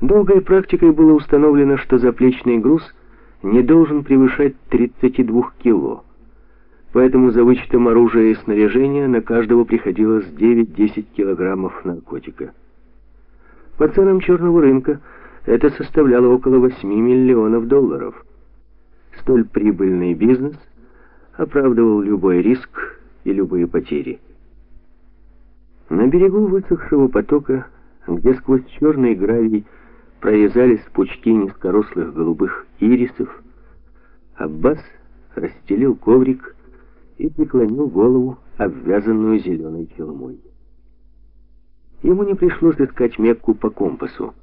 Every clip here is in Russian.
Долгой практикой было установлено, что заплечный груз не должен превышать 32 кило. Поэтому за вычетом оружия и снаряжения на каждого приходилось 9-10 килограммов наркотика. По ценам черного рынка это составляло около 8 миллионов долларов. Столь прибыльный бизнес оправдывал любой риск и любые потери. На берегу высохшего потока, где сквозь черный гравий прорезались пучки низкорослых голубых ирисов, Аббас расстелил коврик и преклонил голову, обвязанную зеленой челмой. Ему не пришлось искать Мекку по компасу.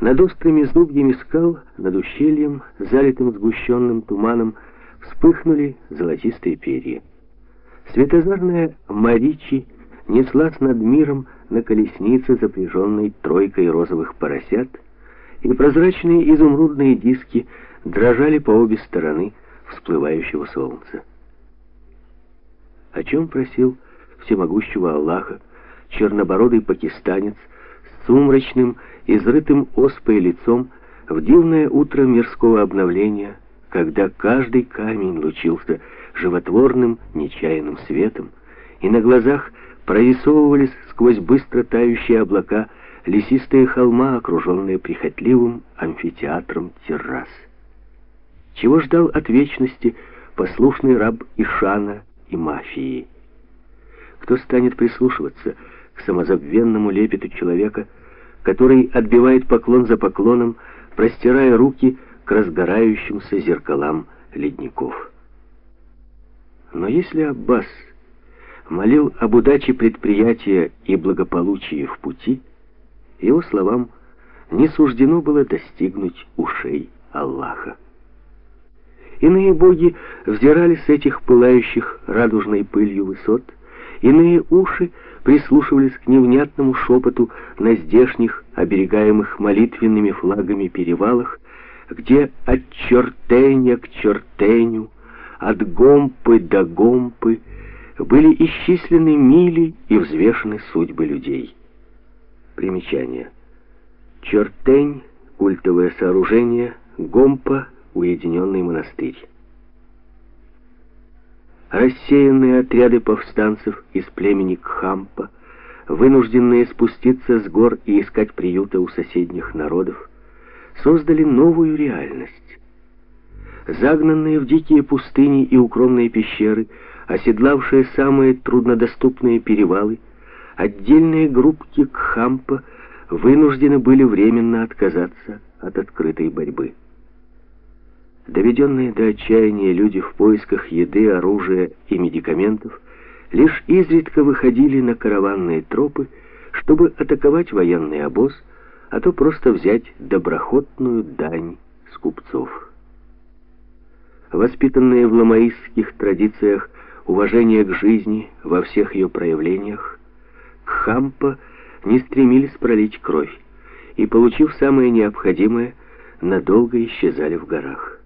Над острыми зубьями скал, над ущельем, залитым сгущенным туманом, вспыхнули золотистые перья. Светозарная Маричи неслась над миром на колеснице, запряженной тройкой розовых поросят, и прозрачные изумрудные диски дрожали по обе стороны всплывающего солнца. О чем просил всемогущего Аллаха чернобородый пакистанец с сумрачным, изрытым оспой лицом в дивное утро мирского обновления, когда каждый камень лучился животворным, нечаянным светом, и на глазах прорисовывались сквозь быстро тающие облака лесистые холма, окруженные прихотливым амфитеатром террас. Чего ждал от вечности послушный раб Ишана и мафии. Кто станет прислушиваться к самозабвенному лепету человека, который отбивает поклон за поклоном, простирая руки к разгорающимся зеркалам ледников? Но если Аббас молил об удаче предприятия и благополучии в пути, его словам не суждено было достигнуть ушей Аллаха. Иные боги взирали с этих пылающих радужной пылью высот, иные уши прислушивались к невнятному шепоту на здешних, оберегаемых молитвенными флагами перевалах, где от чертеня к чертеню, от гомпы до гомпы были исчислены мили и взвешены судьбы людей. Примечание. Чертень — культовое сооружение, гомпа — уединенный монастырь. Рассеянные отряды повстанцев из племени Кхампа, вынужденные спуститься с гор и искать приюта у соседних народов, создали новую реальность. Загнанные в дикие пустыни и укромные пещеры, оседлавшие самые труднодоступные перевалы, отдельные группки Кхампа вынуждены были временно отказаться от открытой борьбы. Доведенные до отчаяния люди в поисках еды, оружия и медикаментов лишь изредка выходили на караванные тропы, чтобы атаковать военный обоз, а то просто взять доброхотную дань с купцов. Воспитанные в ламаистских традициях уважение к жизни во всех ее проявлениях, Кхампа не стремились пролить кровь и, получив самое необходимое, надолго исчезали в горах.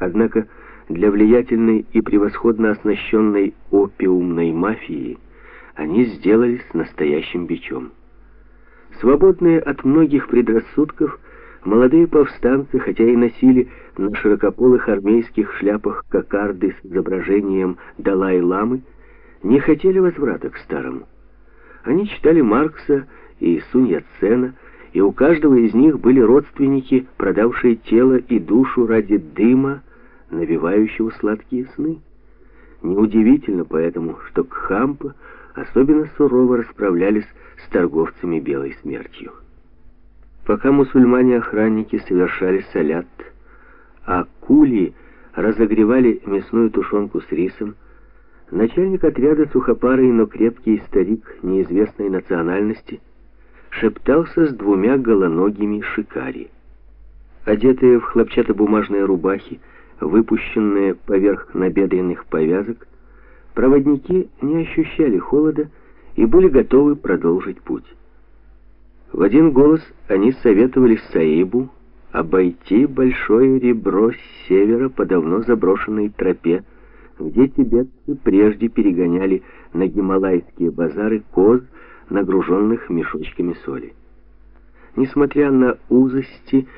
Однако для влиятельной и превосходно оснащенной опиумной мафии они сделались настоящим бичом. Свободные от многих предрассудков, молодые повстанцы, хотя и носили на широкополых армейских шляпах кокарды с изображением Далай-ламы, не хотели возврата к старому. Они читали Маркса и Сунь Яцена, и у каждого из них были родственники, продавшие тело и душу ради дыма, навевающего сладкие сны. Неудивительно поэтому, что Кхампа особенно сурово расправлялись с торговцами белой смертью. Пока мусульмане-охранники совершали салят, а кули разогревали мясную тушенку с рисом, начальник отряда сухопарый, но крепкий старик неизвестной национальности шептался с двумя голоногими шикари. Одетые в хлопчатобумажные рубахи, выпущенные поверх набедренных повязок, проводники не ощущали холода и были готовы продолжить путь. В один голос они советовали Саибу обойти большое ребро с севера по давно заброшенной тропе, где тибетцы прежде перегоняли на гималайские базары коз, нагруженных мешочками соли. несмотря на узости